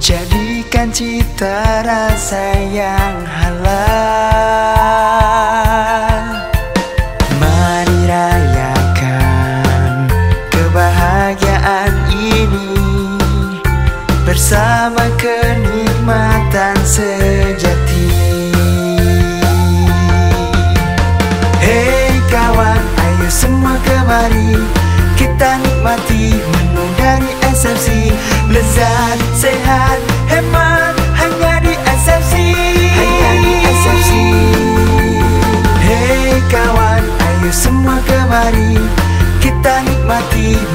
dengan cita rasa yang halal. Mari rayakan kebahagiaan ini Bersama kenikmatan sejati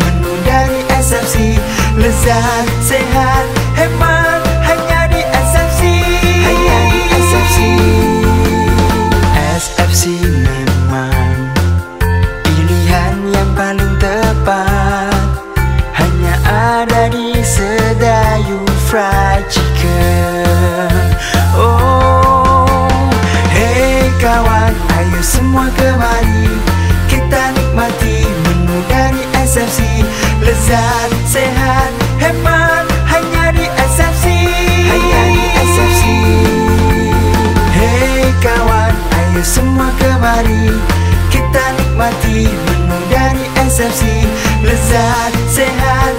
menu dari SFC Lezat, sehat, hemat. Hanya di SFC Hanya di SFC SFC memang pilihan yang paling tepat. Hanya ada di Sedayu Fried Chicken. Oh, hey kawan, ayo semua kemari SFC Lezat, sehat, hemat Hanya di SFC Hanya di SFC Hei kawan, ayo semua kemari. Kita nikmati menu dari SFC Lezat, sehat,